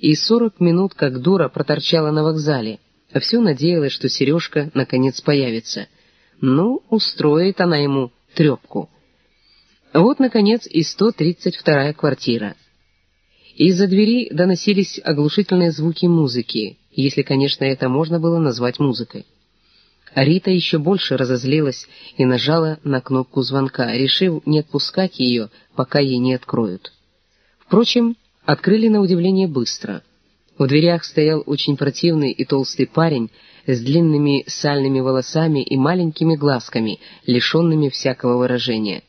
и сорок минут как дура проторчала на вокзале, а все надеялась, что Сережка наконец появится. Ну, устроит она ему трепку. Вот, наконец, и 132-я квартира. Из-за двери доносились оглушительные звуки музыки, если, конечно, это можно было назвать музыкой. Рита еще больше разозлилась и нажала на кнопку звонка, решив не отпускать ее, пока ей не откроют. Впрочем, открыли на удивление быстро. В дверях стоял очень противный и толстый парень с длинными сальными волосами и маленькими глазками, лишенными всякого выражения.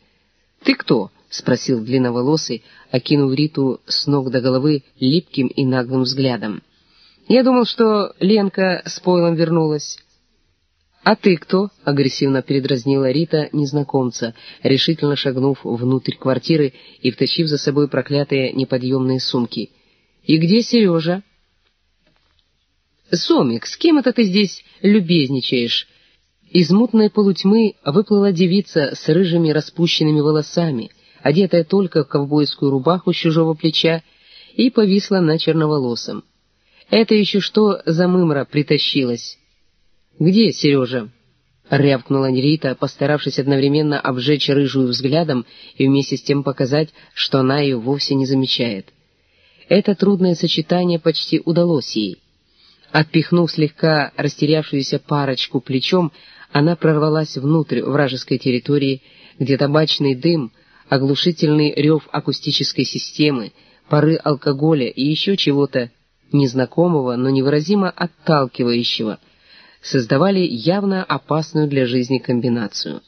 «Ты кто?» — спросил длинноволосый, окинув Риту с ног до головы липким и наглым взглядом. «Я думал, что Ленка с пойлом вернулась». «А ты кто?» — агрессивно передразнила Рита незнакомца, решительно шагнув внутрь квартиры и втащив за собой проклятые неподъемные сумки. «И где Сережа?» «Сомик, с кем это ты здесь любезничаешь?» Из мутной полутьмы выплыла девица с рыжими распущенными волосами, одетая только в ковбойскую рубаху с чужого плеча, и повисла на черноволосом. «Это еще что за мымра притащилась?» «Где Сережа?» — рявкнула Рита, постаравшись одновременно обжечь рыжую взглядом и вместе с тем показать, что она ее вовсе не замечает. Это трудное сочетание почти удалось ей. Отпихнув слегка растерявшуюся парочку плечом, она прорвалась внутрь вражеской территории, где табачный дым, оглушительный рев акустической системы, пары алкоголя и еще чего-то незнакомого, но невыразимо отталкивающего — создавали явно опасную для жизни комбинацию.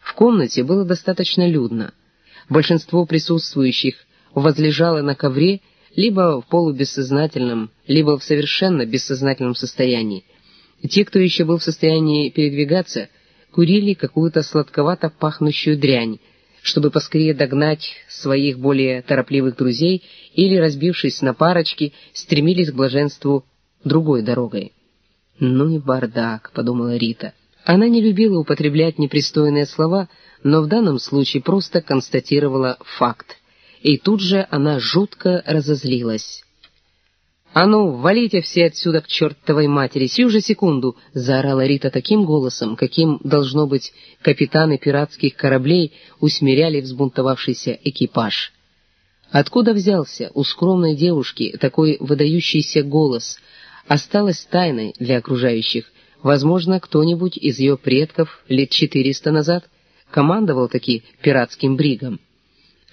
В комнате было достаточно людно. Большинство присутствующих возлежало на ковре либо в полубессознательном, либо в совершенно бессознательном состоянии. Те, кто еще был в состоянии передвигаться, курили какую-то сладковато пахнущую дрянь, чтобы поскорее догнать своих более торопливых друзей или, разбившись на парочки, стремились к блаженству другой дорогой. «Ну и бардак», — подумала Рита. Она не любила употреблять непристойные слова, но в данном случае просто констатировала факт. И тут же она жутко разозлилась. «А ну, валите все отсюда к чертовой матери, сию же секунду!» — заорала Рита таким голосом, каким, должно быть, капитаны пиратских кораблей усмиряли взбунтовавшийся экипаж. Откуда взялся у скромной девушки такой выдающийся голос — осталась тайной для окружающих. Возможно, кто-нибудь из ее предков лет четыреста назад командовал таки пиратским бригом.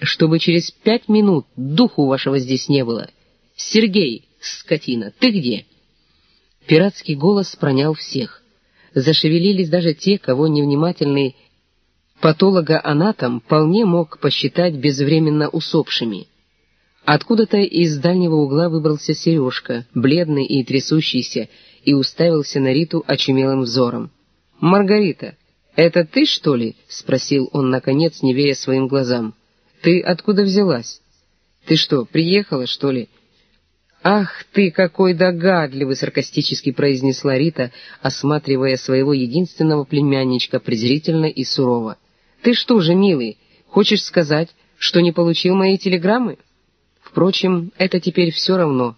Чтобы через пять минут духу вашего здесь не было. «Сергей, скотина, ты где?» Пиратский голос пронял всех. Зашевелились даже те, кого невнимательный патологоанатом вполне мог посчитать безвременно усопшими. Откуда-то из дальнего угла выбрался Сережка, бледный и трясущийся, и уставился на Риту очумелым взором. «Маргарита, это ты, что ли?» — спросил он, наконец, не веря своим глазам. «Ты откуда взялась? Ты что, приехала, что ли?» «Ах ты, какой догадливый!» — саркастически произнесла Рита, осматривая своего единственного племянничка презрительно и сурово. «Ты что же, милый, хочешь сказать, что не получил моей телеграммы?» Впрочем, это теперь все равно.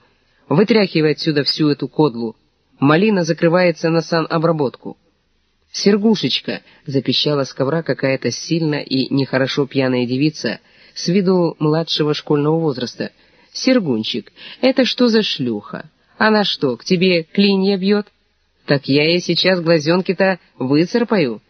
Вытряхивай отсюда всю эту кодлу. Малина закрывается на санобработку. «Сергушечка!» — запищала с ковра какая-то сильно и нехорошо пьяная девица с виду младшего школьного возраста. «Сергунчик, это что за шлюха? Она что, к тебе клинья бьет? Так я ей сейчас глазенки-то выцарпаю».